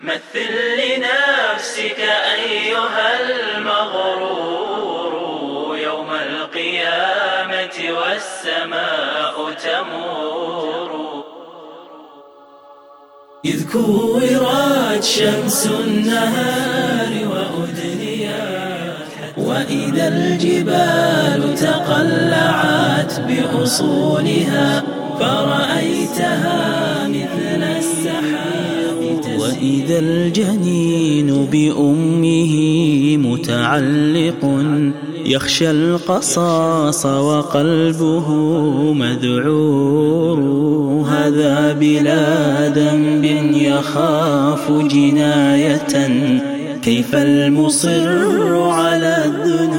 مثل لنفسك أيها المغرور يوم القيامة والسماء تمور. إذ كورت شمس النهار وأدنيات وإذا الجبال تقلعت بأصولها فرأيتها وإذا الجنين بأمه متعلق يخشى القصاص وقلبه مذعور. هذا بلا ذنب يخاف جناية. كيف المصر على الذنوب